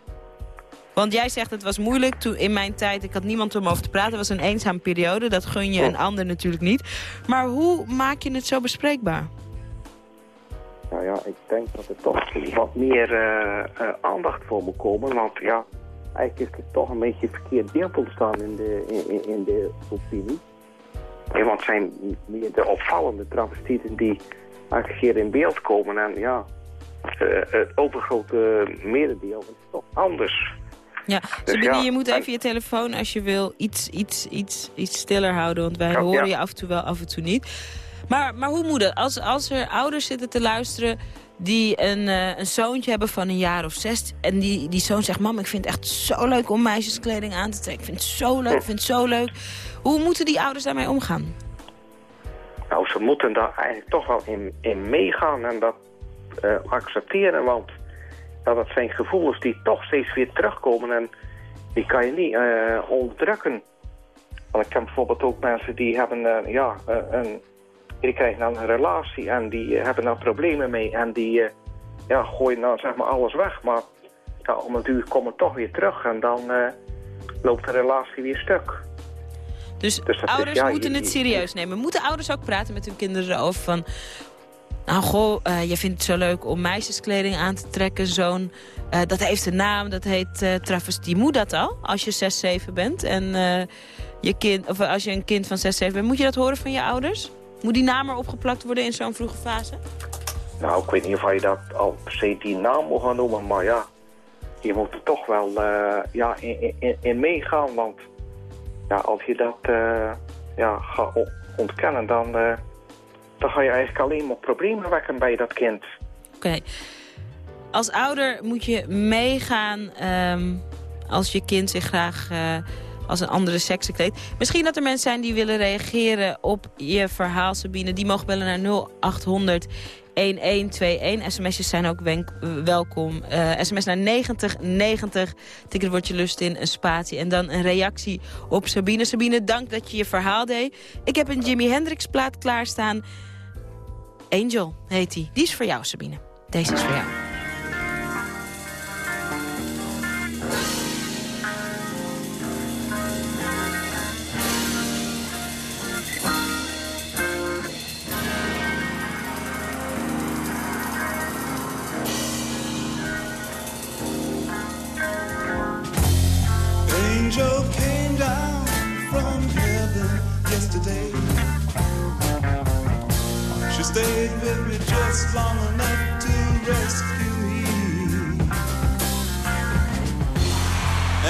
Want jij zegt het was moeilijk toen in mijn tijd. Ik had niemand om over te praten. Het was een eenzame periode. Dat gun je een ander natuurlijk niet. Maar hoe maak je het zo bespreekbaar? Nou ja, ik denk dat er toch wat meer eh, eh, aandacht voor moet komen. Want ja, eigenlijk is er toch een beetje een verkeerd beeld ontstaan in de, in, in de opinie. Want het zijn meer de opvallende travestieten die eigenlijk hier in beeld komen. En ja, eh, het overgrote merendeel is toch anders. Ja, Dus Sabine, ja, je moet en- even je telefoon, als je wil, iets, iets, iets, iets stiller houden. Want wij Ja, horen je af en toe wel, af en toe niet. Maar, maar hoe moet het? Als, als er ouders zitten te luisteren die een, eh, een zoontje hebben van een jaar of zes... en die, die zoon zegt, mam, ik vind het echt zo leuk om meisjeskleding aan te trekken. Ik vind het zo leuk, ik vind het zo leuk. Hoe moeten die ouders daarmee omgaan? Nou, ze moeten daar eigenlijk toch wel in, in meegaan en dat eh, accepteren. Want ja, dat zijn gevoelens die toch steeds weer terugkomen en die kan je niet eh, onderdrukken. Want ik ken bijvoorbeeld ook mensen die hebben eh, ja, eh, een, die krijgen dan een relatie en die hebben daar problemen mee en die ja, gooien dan zeg maar alles weg. Maar ja, om een duur komen toch weer terug en dan loopt de relatie weer stuk. Dus, Dus dat is- ouders ja, moeten je- het serieus nemen. Moeten ouders ook praten met hun kinderen erover van... Nou, goh, eh, je vindt het zo leuk om meisjeskleding aan te trekken. Zo'n, eh, dat heeft een naam, dat heet eh travestie. Moet dat al, als je 6, 7 bent? En je kind, of als je een kind van 6, 7 bent, moet je dat horen van je ouders? Moet die naam er opgeplakt worden in zo'n vroege fase? Nou, ik weet niet of je dat al per se die naam moet gaan noemen, maar ja, je moet er toch wel ja, in, in, in meegaan, want ja, als je dat ja, gaat on- ontkennen, dan, dan ga je eigenlijk alleen maar problemen wekken bij dat kind. Oké. Als ouder moet je meegaan ehm, als je kind zich graag eh, als een andere seks kleedt. Misschien dat er mensen zijn die willen reageren op je verhaal, Sabine. Die mogen bellen naar 0800 1121. SMS'jes zijn ook welkom. Eh, SMS naar 9090. Tik het woordje lust in, een spatie. En dan een reactie op Sabine. Sabine, dank dat je je verhaal deed. Ik heb een Jimi Hendrix plaat klaarstaan. Angel heet die. Die is voor jou, Sabine. Deze is voor jou. Stayed with me just long enough to rescue me.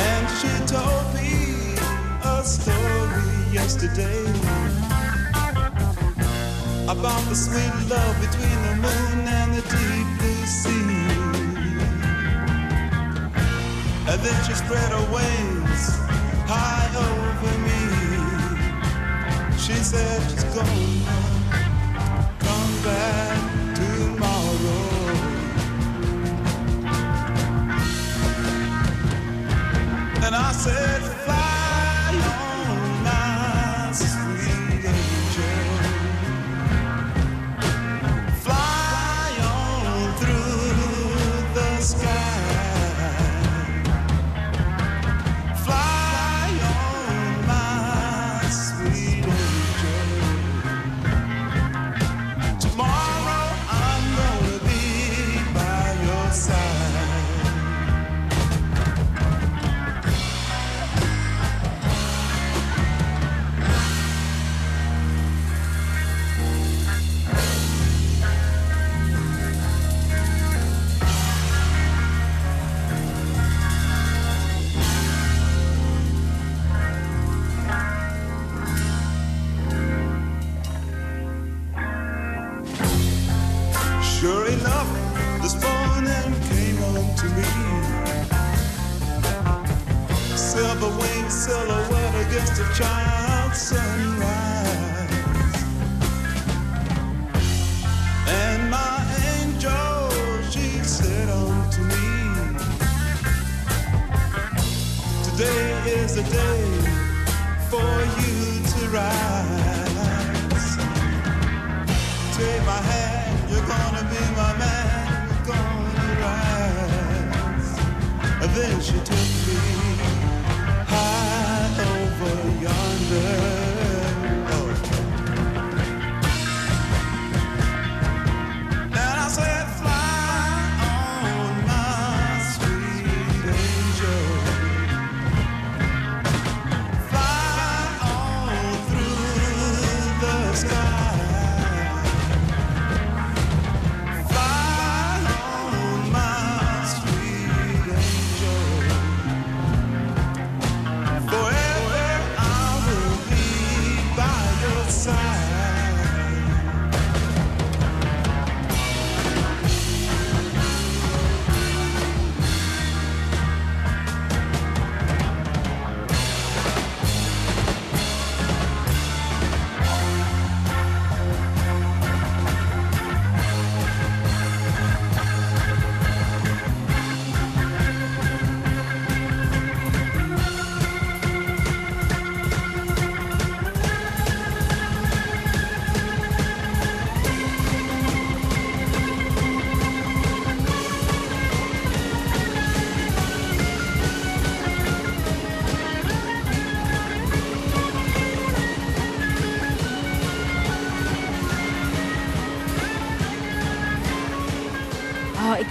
And she told me a story yesterday about the sweet love between the moon and the deep blue sea. And then she spread her wings high over me. She said she's gonna come said,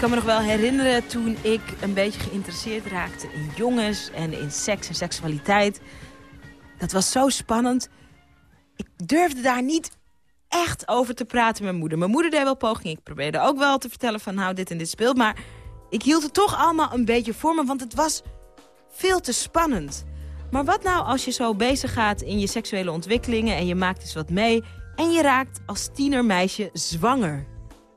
kan me nog wel herinneren toen ik een beetje geïnteresseerd raakte in jongens en in seks en seksualiteit. Dat was zo spannend. Ik durfde daar niet echt over te praten met mijn moeder. Mijn moeder deed wel pogingen. Ik probeerde ook wel te vertellen van nou dit en dit speelt. Maar ik hield het toch allemaal een beetje voor me, want het was veel te spannend. Maar wat nou als je zo bezig gaat in je seksuele ontwikkelingen... en je maakt eens wat mee en je raakt als tienermeisje zwanger?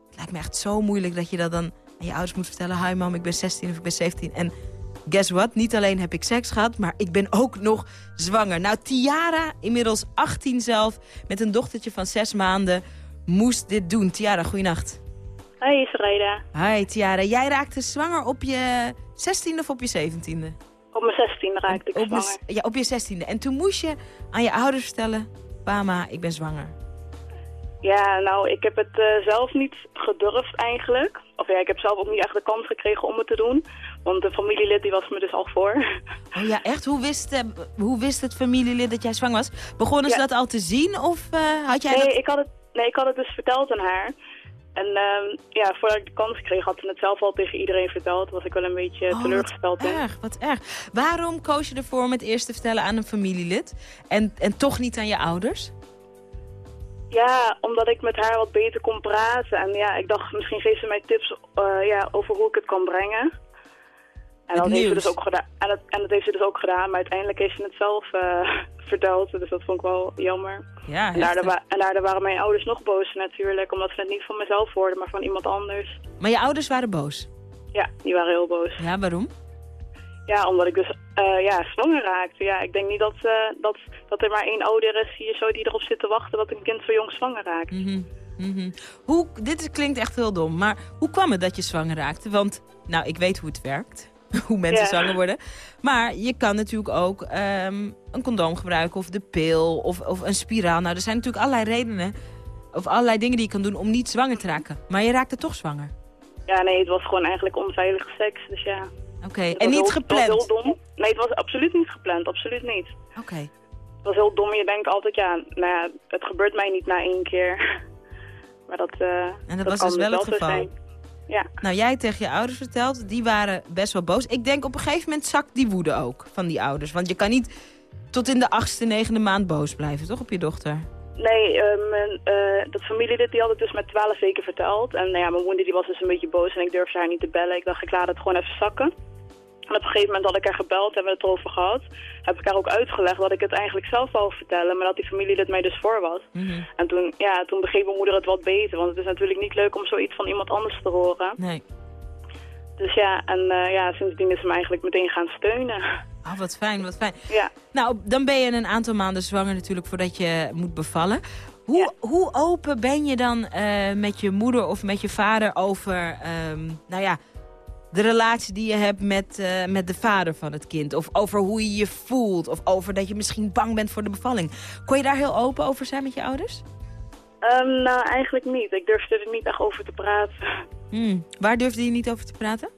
Het lijkt me echt zo moeilijk dat je dat dan aan je ouders moet vertellen... hi mam, ik ben 16 of ik ben 17 en guess what? Niet alleen heb ik seks gehad, maar ik ben ook nog zwanger. Nou, Tiara, inmiddels 18 zelf, met een dochtertje van 6 maanden... moest dit doen. Tiara, goeienacht. Hoi, Sarayda. Hi Tiara, jij raakte zwanger op je 16e of op je 17e? Op mijn 16 raakte ik Op, zwanger. ja, op je 16e. En toen moest je aan je ouders vertellen... Pama, ik ben zwanger. Ja, nou, ik heb het eh, zelf niet gedurfd eigenlijk. Of ja, ik heb zelf ook niet echt de kans gekregen om het te doen. Want de familielid die was me dus al voor. [LAUGHS] Oh ja, echt? Hoe wist, eh, hoe wist het familielid dat jij zwanger was? Begonnen ze dat al te zien of eh, had jij nee, dat... ik had het, nee, ik had het dus verteld aan haar. En ehm, ja, voordat ik de kans kreeg, had ze het zelf al tegen iedereen verteld. Was ik wel een beetje Oh, teleurgesteld wat erg, wat erg. Waarom koos je ervoor om het eerst te vertellen aan een familielid? En, en toch niet aan je ouders? Ja, omdat ik met haar wat beter kon praten. En ja, ik dacht, misschien geeft ze mij tips eh, ja, over hoe ik het kan brengen. En dat, heeft ze dus ook gedaan, en, dat, en dat heeft ze dus ook gedaan. Maar uiteindelijk heeft ze het zelf eh, [LAUGHS] verteld. Dus dat vond ik wel jammer. Ja, en, daardoor wa- en daardoor waren mijn ouders nog boos natuurlijk. Omdat ze het niet van mezelf hoorden, maar van iemand anders. Maar je ouders waren boos? Ja, die waren heel boos. Ja, waarom? Ja, omdat ik dus eh, ja, zwanger raakte. Ja, ik denk niet dat, eh, dat, dat er maar één ouder is hier zo die erop zit te wachten dat een kind zo jong zwanger raakt. Mhm, mhm. Hoe, dit klinkt echt heel dom, maar hoe kwam het dat je zwanger raakte? Want, nou, ik weet hoe het werkt. [LAUGHS] hoe mensen Ja. zwanger worden. Maar je kan natuurlijk ook ehm, een condoom gebruiken of de pil of, of een spiraal. Nou, er zijn natuurlijk allerlei redenen of allerlei dingen die je kan doen om niet zwanger te raken. Maar je raakte toch zwanger. Ja, nee, het was gewoon eigenlijk onveilige seks, dus ja. Oké, Het en niet heel- Het was gepland? heel dom. Nee, het was absoluut niet gepland, absoluut niet. Oké. Het was heel dom, je denkt altijd, ja, nou ja, het gebeurt mij niet na één keer. [LAUGHS] Maar dat, eh En dat, was dus wel het zo geval. zijn. Ja. Nou, jij tegen je ouders verteld, die waren best wel boos. Ik denk op een gegeven moment zakt die woede ook van die ouders. Want je kan niet tot in de achtste, negende maand boos blijven, toch, op je dochter? Nee, eh, mijn, eh, dat familielid die had het dus met twaalf weken verteld. En nou ja, mijn moeder die was dus een beetje boos en ik durfde haar niet te bellen. Ik dacht, ik laat het gewoon even zakken. En op een gegeven moment had ik haar gebeld, hebben we het erover gehad. Heb ik haar ook uitgelegd dat ik het eigenlijk zelf wou vertellen, maar dat die familielid mij dus voor was. En toen, ja, toen begreep mijn moeder het wat beter, want het is natuurlijk niet leuk om zoiets van iemand anders te horen. Nee. Dus ja, en eh, ja, sindsdien is ze me eigenlijk meteen gaan steunen. Ah, wat fijn, wat fijn. Ja. Nou, dan ben je een aantal maanden zwanger natuurlijk voordat je moet bevallen. Hoe, hoe open ben je dan eh, met je moeder of met je vader over, ehm, nou ja, de relatie die je hebt met, eh, met de vader van het kind? Of over hoe je je voelt? Of over dat je misschien bang bent voor de bevalling? Kon je daar heel open over zijn met je ouders? Ehm, nou, eigenlijk niet. Ik durfde er niet echt over te praten. Hmm. Waar durfde je niet over te praten?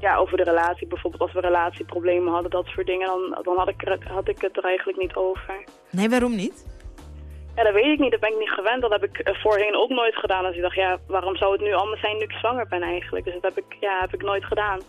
Ja, over de relatie. Bijvoorbeeld als we relatieproblemen hadden, dat soort dingen, dan, dan had, ik, er- had ik het er eigenlijk niet over. Nee, waarom niet? Ja, dat weet ik niet. Dat ben ik niet gewend. Dat heb ik eh, voorheen ook nooit gedaan. Dus ik dacht, ja, waarom zou het nu anders zijn nu ik zwanger ben eigenlijk? Dus dat heb ik, ja, heb ik nooit gedaan.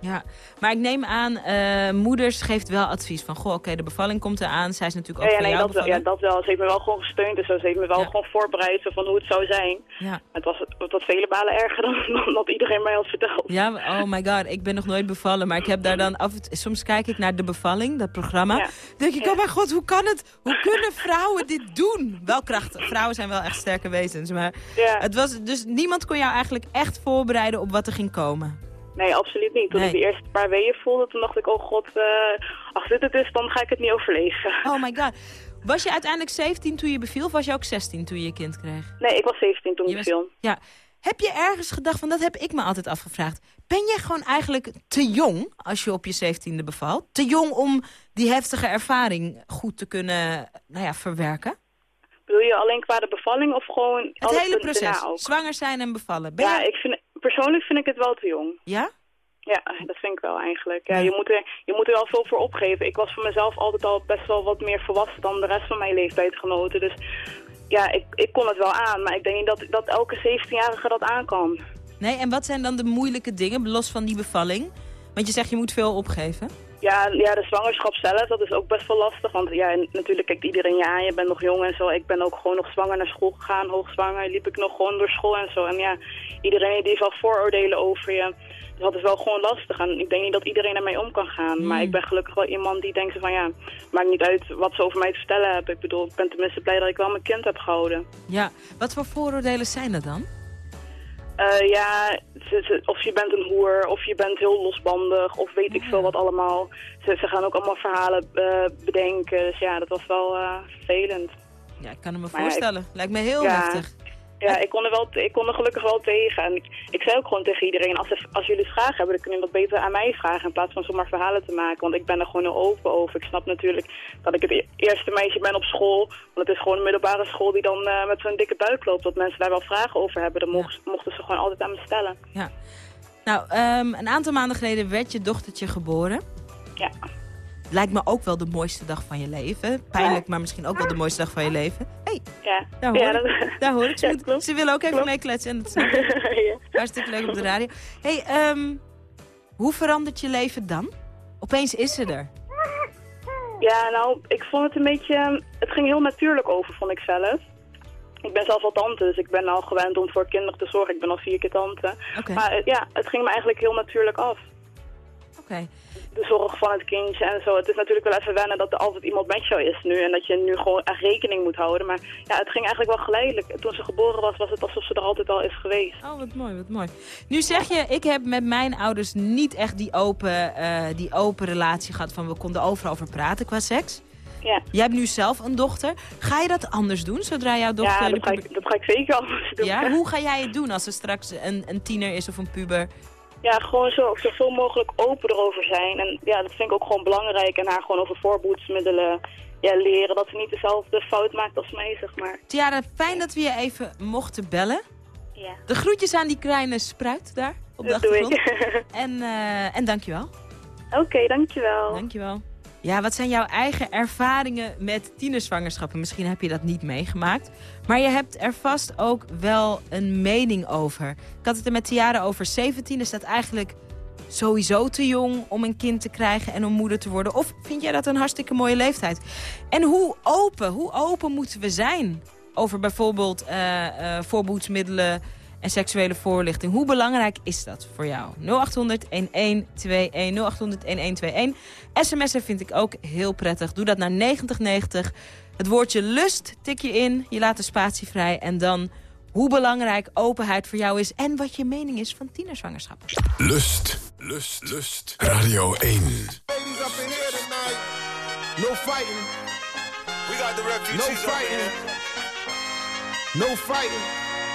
Ja, maar ik neem aan, eh, moeders geeft wel advies van... goh, oké, de bevalling komt eraan. Zij is natuurlijk ook Ja, ja, nee, dat wel, ja, dat wel. Ze heeft me wel gewoon gesteund en zo. Ze heeft me wel gewoon voorbereid van hoe het zou zijn. Ja. Het was, het was vele malen erger [LAUGHS] dan, dan dat iedereen mij had verteld. Ja, oh my god, ik ben nog nooit bevallen. Maar ik heb daar dan af en toe- Soms kijk ik naar De Bevalling, dat programma. Dan denk ik, oh mijn god, hoe kan het? Hoe kunnen vrouwen dit doen? Wel krachtig. Vrouwen zijn wel echt sterke wezens. Maar het was, dus niemand kon jou eigenlijk echt voorbereiden op wat er ging komen. Nee, absoluut niet. Toen Nee. ik de eerste paar weeën voelde, toen dacht ik, oh god, als dit het is, dan ga ik het niet overleven. Oh my god. Was je uiteindelijk 17 toen je beviel of was je ook 16 toen je je kind kreeg? Nee, ik was 17 toen ik was- viel. Ja. Heb je ergens gedacht, van dat heb ik me altijd afgevraagd. Ben jij gewoon eigenlijk te jong als je op je 17e bevalt? Te jong om die heftige ervaring goed te kunnen nou ja, verwerken? Bedoel je alleen qua de bevalling of gewoon Het hele proces, zwanger zijn en bevallen. Ben Ja, jij- ik vind, persoonlijk vind ik het wel te jong. Ja? Ja, dat vind ik wel eigenlijk. Ja, je, moet er, je moet er wel veel voor opgeven. Ik was voor mezelf altijd al best wel wat meer volwassen dan de rest van mijn leeftijdgenoten. Dus ja, ik, ik kon het wel aan. Maar ik denk niet dat, dat elke 17-jarige dat aan kan. Nee, en wat zijn dan de moeilijke dingen, los van die bevalling? Want je zegt je moet veel opgeven. Ja, ja, de zwangerschap zelf, dat is ook best wel lastig. Want ja, natuurlijk kijkt iedereen je aan, je bent nog jong en zo. Ik ben ook gewoon nog zwanger naar school gegaan, hoogzwanger. Liep ik nog gewoon door school en zo. En ja, iedereen die heeft wel vooroordelen over je. Dus dat is wel gewoon lastig. En ik denk niet dat iedereen ermee om kan gaan. Maar ik ben gelukkig wel iemand die denkt van ja, maakt niet uit wat ze over mij te vertellen hebben. Ik bedoel, ik ben tenminste blij dat ik wel mijn kind heb gehouden. Ja, wat voor vooroordelen zijn dat dan? Eh, ja, ze- ze- of je bent een hoer, of je bent heel losbandig, of weet ik veel wat allemaal. Ze, ze gaan ook allemaal verhalen eh, bedenken. Dus ja, dat was wel eh, vervelend. Ja, ik kan het me Maar ja, voorstellen. Lijkt me heel Ja. heftig. Ja, ik kon, er wel, ik kon er gelukkig wel tegen. En ik, ik zei ook gewoon tegen iedereen, als, er- als jullie vragen hebben, dan kunnen jullie dat beter aan mij vragen. In plaats van zomaar verhalen te maken. Want ik ben er gewoon heel open over. Ik snap natuurlijk dat ik het e- eerste meisje ben op school. Want het is gewoon een middelbare school die dan eh, met zo'n dikke buik loopt. Dat mensen daar wel vragen over hebben. Dan mochten, mochten ze gewoon altijd aan me stellen. Ja. Nou, ehm, een aantal maanden geleden werd je dochtertje geboren. Ja. Lijkt me ook wel de mooiste dag van je leven. Pijnlijk, maar misschien ook wel de mooiste dag van je leven. hey, Ja, daar hoor ja, ik. dat- Daar hoor ik. Ze, Ja, moet- ze willen ook even meekletsen. En dat snap ik. [LAUGHS] Hartstikke leuk op de radio. hey, ehm, hoe verandert je leven dan? Opeens is ze er. Ja, nou, ik vond het een beetje... Het ging heel natuurlijk over, vond ik zelf. Ik ben zelf al tante, dus ik ben al gewend om voor kinderen te zorgen. Ik ben al vier keer tante. Maar eh, ja, het ging me eigenlijk heel natuurlijk af. De zorg van het kindje en zo. Het is natuurlijk wel even wennen dat er altijd iemand met jou is nu. En dat je nu gewoon echt rekening moet houden. Maar ja, het ging eigenlijk wel geleidelijk. Toen ze geboren was, was het alsof ze er altijd al is geweest. Oh, wat mooi, wat mooi. Nu zeg je, ik heb met mijn ouders niet echt die open, eh, die open relatie gehad van we konden overal over praten qua seks. Ja. Jij hebt nu zelf een dochter. Ga je dat anders doen zodra jouw dochter... Ja, dat ga, ik, dat ga ik zeker anders doen. Ja, hoe ga jij het doen als er straks een, een tiener is of een puber? Ja, gewoon zo, zoveel mogelijk open erover zijn. En ja, dat vind ik ook gewoon belangrijk. En haar gewoon over voorboedsmiddelen ja, leren. Dat ze niet dezelfde fout maakt als mij, zeg maar. Tiara, fijn dat we je even mochten bellen. Ja. De groetjes aan die kleine spruit daar op de Dat doe ik. [LAUGHS] En, eh en dankjewel. Oké, dankjewel. Dankjewel. Ja, wat zijn jouw eigen ervaringen met tienerzwangerschappen? Misschien heb je dat niet meegemaakt. Maar je hebt er vast ook wel een mening over. Ik had het er met Tiara over. 17 is dat eigenlijk sowieso te jong om een kind te krijgen en om moeder te worden? Of vind jij dat een hartstikke mooie leeftijd? En hoe open, hoe open moeten we zijn over bijvoorbeeld eh, eh, voorboedsmiddelen en seksuele voorlichting? Hoe belangrijk is dat voor jou? 0800 1121 0800 1121. SMS'en vind ik ook heel prettig. Doe dat naar 9090. Het woordje lust tik je in, je laat de spatie vrij en dan hoe belangrijk openheid voor jou is en wat je mening is van tienerzwangerschap. Lust, lust, lust. Radio 1. Ladies up in here tonight. No fighting. We got the refugees. No fighting. No fighting.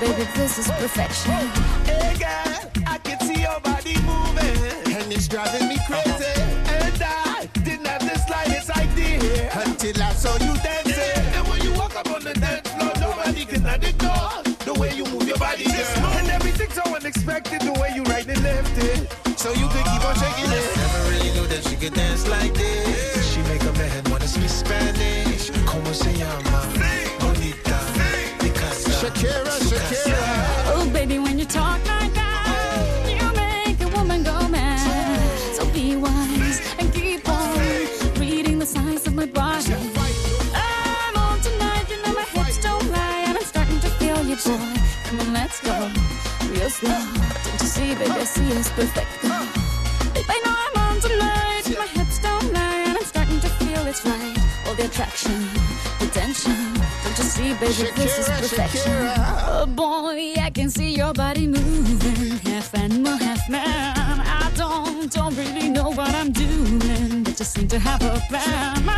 baby, this is perfection. Hey girl, Don't you see, baby, this is perfection. Shakira. Oh boy, I can see your body moving, half animal, half man. I don't, don't really know what I'm doing, but just seem to have a plan.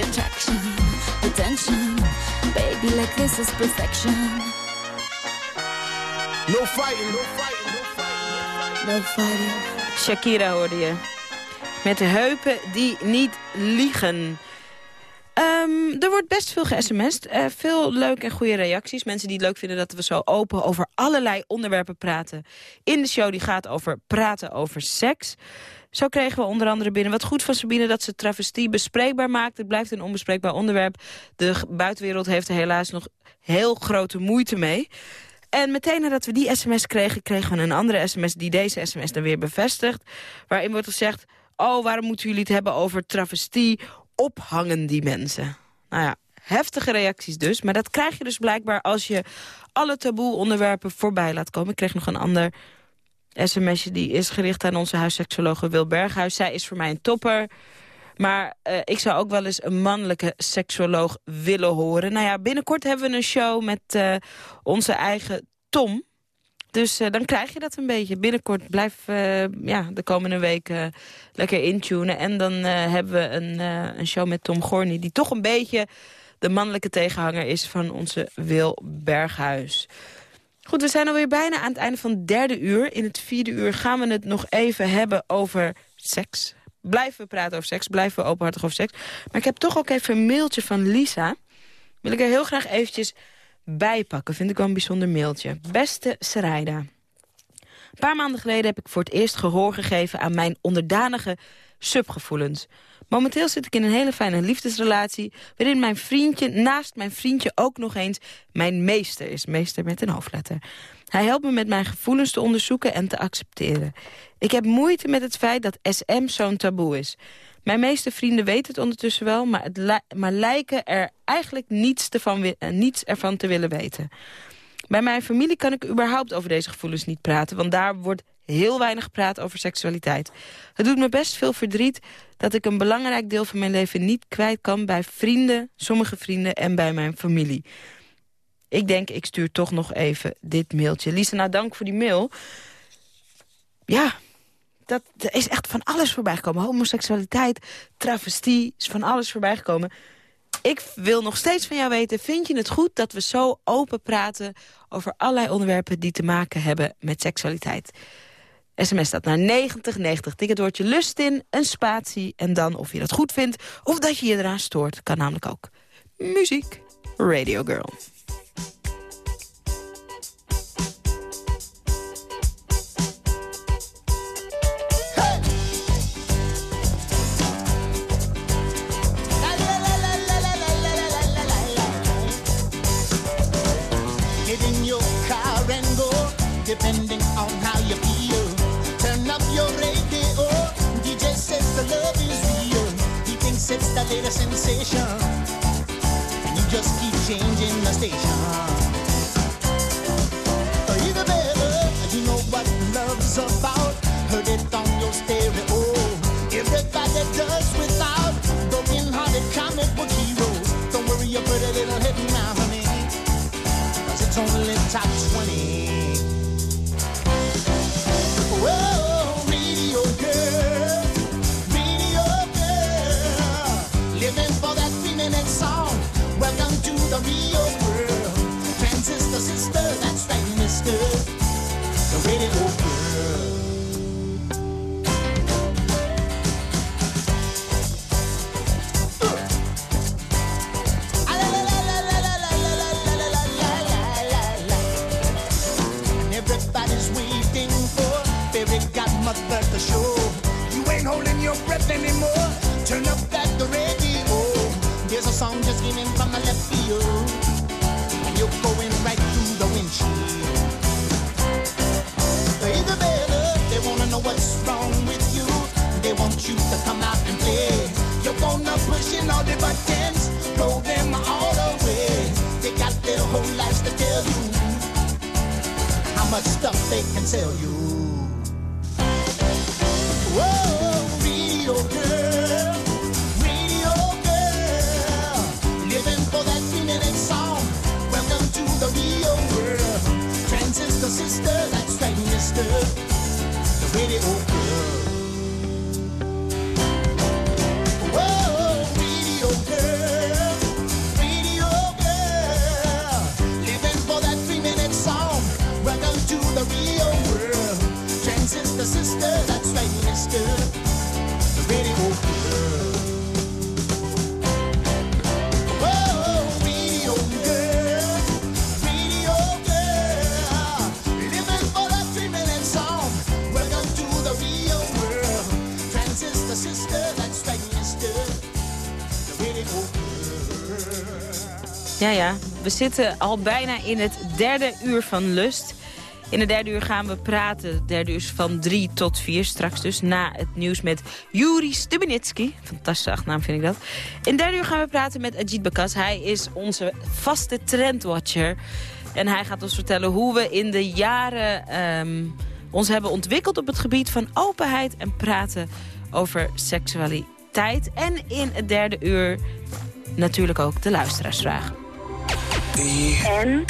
Attraction, the tension. Baby, like this is perfection. No fighting, no fighting, no fighting. No fighting. Shakira hoorde je. Met de heupen die niet liegen. Ehm, er wordt best veel ge-sms'd. Eh, veel leuke en goede reacties. Mensen die het leuk vinden dat we zo open over allerlei onderwerpen praten. In de show die gaat over praten over seks. Zo kregen we onder andere binnen wat goed van Sabine... dat ze travestie bespreekbaar maakt. Het blijft een onbespreekbaar onderwerp. De buitenwereld heeft er helaas nog heel grote moeite mee. En meteen nadat we die sms kregen, kregen we een andere sms... die deze sms dan weer bevestigt. Waarin wordt gezegd... oh, waarom moeten jullie het hebben over travestie? Ophangen die mensen. Nou ja, heftige reacties dus. Maar dat krijg je dus blijkbaar als je alle taboe onderwerpen voorbij laat komen. Ik kreeg nog een ander sms'je die is gericht aan onze huisseksologe Wil Berghuis. Zij is voor mij een topper. Maar eh, ik zou ook wel eens een mannelijke seksoloog willen horen. Nou ja, binnenkort hebben we een show met eh, onze eigen Tom. Dus eh, dan krijg je dat een beetje. Binnenkort blijf ja, de komende weken lekker intunen. En dan hebben we een, een show met Tom Gorny... die toch een beetje de mannelijke tegenhanger is van onze Wil Berghuis. Goed, we zijn alweer bijna aan het einde van het derde uur. In het vierde uur gaan we het nog even hebben over seks. Blijven we praten over seks, blijven we openhartig over seks. Maar ik heb toch ook even een mailtje van Lisa. Wil ik er heel graag eventjes bijpakken. Vind ik wel een bijzonder mailtje. Beste Seraida. Een paar maanden geleden heb ik voor het eerst gehoor gegeven aan mijn onderdanige subgevoelens. Momenteel zit ik in een hele fijne liefdesrelatie... waarin mijn vriendje naast mijn vriendje ook nog eens mijn meester is. Meester met een hoofdletter. Hij helpt me met mijn gevoelens te onderzoeken en te accepteren. Ik heb moeite met het feit dat SM zo'n taboe is. Mijn meeste vrienden weten het ondertussen wel... maar, maar lijken er eigenlijk niets, te van eh, niets ervan te willen weten. Bij mijn familie kan ik überhaupt over deze gevoelens niet praten... want daar wordt heel weinig gepraat over seksualiteit. Het doet me best veel verdriet dat ik een belangrijk deel van mijn leven niet kwijt kan... bij vrienden, sommige vrienden en bij mijn familie. Ik denk, ik stuur toch nog even dit mailtje. Lisa, nou dank voor die mail. Ja, dat, er is echt van alles voorbij gekomen. Homoseksualiteit, travestie, is van alles voorbij gekomen. Ik wil nog steeds van jou weten, vind je het goed dat we zo open praten... over allerlei onderwerpen die te maken hebben met seksualiteit? SMS staat naar 9090. Tik het woordje lust in, een spatie en dan of je dat goed vindt... of dat je je eraan stoort, kan namelijk ook. Muziek, Radio Girl. Depending on love is real. He thinks it's the latest sensation. And you just keep changing the station. Either better, you know what love's about. Heard it on your stereo. Everybody does without broken-hearted comic book heroes. Don't worry, your pretty little head now, honey. Cause it's only top 20. The radio girl. everybody's waiting for to show. You ain't holding your breath anymore. Turn up that the radio. There's a song just came in from the left field, and you're going right through the windshield. What's wrong with you. They want you to come out and play. You're gonna push in all the buttons, throw them all away. They got their whole lives to tell you how much stuff they can sell you. Whoa, radio girl, radio girl, living for that three-minute song. Welcome to the real world. Transistor sister, that's right, mister. The radio girl. Ja, ja. We zitten al bijna in het derde uur van Lust. In het derde uur gaan we praten. Derde uur is van drie tot vier. Straks dus na het nieuws met Juri Stubinitsky. Fantastische achternaam vind ik dat. In het derde uur gaan we praten met Ajit Bakas. Hij is onze vaste trendwatcher. En hij gaat ons vertellen hoe we in de jaren ehm, ons hebben ontwikkeld... op het gebied van openheid en praten over seksualiteit. En in het derde uur natuurlijk ook de luisteraarsvragen. En?